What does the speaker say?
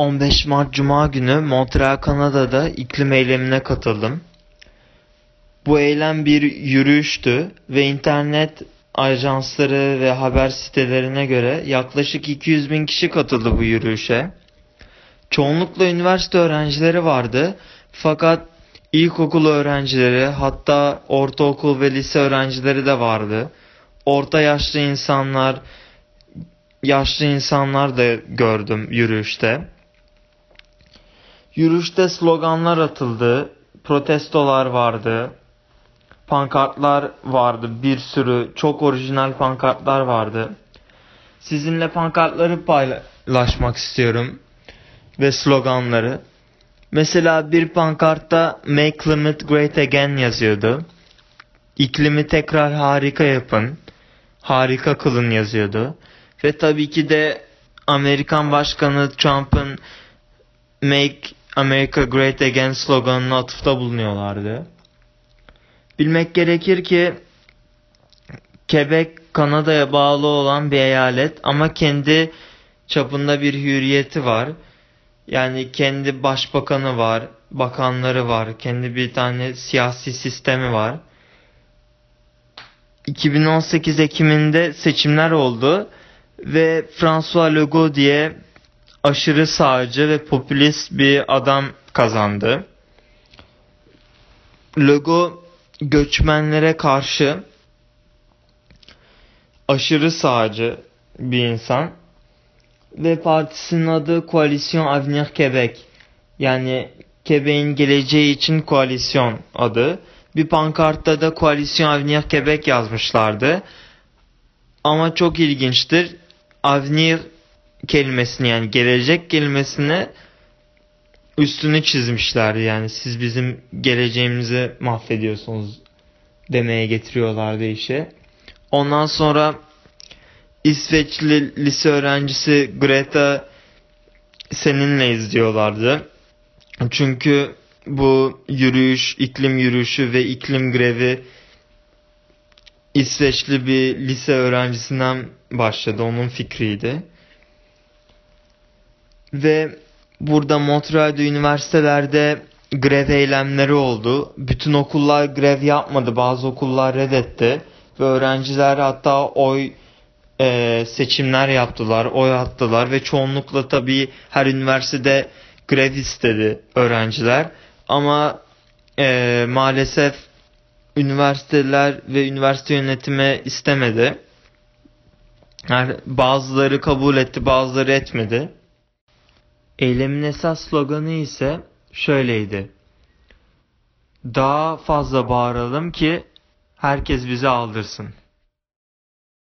15 Mart Cuma günü Montreal, Kanada'da iklim eylemine katıldım. Bu eylem bir yürüyüştü ve internet ajansları ve haber sitelerine göre yaklaşık 200 bin kişi katıldı bu yürüyüşe. Çoğunlukla üniversite öğrencileri vardı fakat ilkokul öğrencileri hatta ortaokul ve lise öğrencileri de vardı. Orta yaşlı insanlar, yaşlı insanlar da gördüm yürüyüşte. Yürüyüşte sloganlar atıldı, protestolar vardı, pankartlar vardı, bir sürü çok orijinal pankartlar vardı. Sizinle pankartları paylaşmak istiyorum ve sloganları. Mesela bir pankartta Make Climate Great Again yazıyordu. İklimi tekrar harika yapın, harika kılın yazıyordu. Ve tabii ki de Amerikan Başkanı Trump'ın Make America Great Again sloganına atıfta bulunuyorlardı. Bilmek gerekir ki Quebec Kanada'ya bağlı olan bir eyalet ama kendi çapında bir hürriyeti var. Yani kendi başbakanı var, bakanları var, kendi bir tane siyasi sistemi var. 2018 Ekim'inde seçimler oldu ve François Legault diye aşırı sağcı ve popülist bir adam kazandı. Legault göçmenlere karşı aşırı sağcı bir insan ve partisinin adı Koalisyon Avenir Quebec. Yani Quebec'in geleceği için koalisyon adı. Bir pankartta da Koalisyon Avenir Quebec yazmışlardı. Ama çok ilginçtir. Avenir kelimesini yani gelecek kelimesini üstünü çizmişler yani siz bizim geleceğimizi mahvediyorsunuz demeye getiriyorlardı işe. Ondan sonra İsveçli lise öğrencisi Greta seninle izliyorlardı. Çünkü bu yürüyüş, iklim yürüyüşü ve iklim grevi İsveçli bir lise öğrencisinden başladı. Onun fikriydi. Ve burada Montreal'de üniversitelerde grev eylemleri oldu. Bütün okullar grev yapmadı. Bazı okullar reddetti. Ve öğrenciler hatta oy e, seçimler yaptılar, oy attılar ve çoğunlukla tabii her üniversitede grev istedi öğrenciler. Ama e, maalesef üniversiteler ve üniversite yönetimi istemedi. Yani bazıları kabul etti, bazıları etmedi. Eylemin esas sloganı ise şöyleydi. Daha fazla bağıralım ki herkes bizi aldırsın.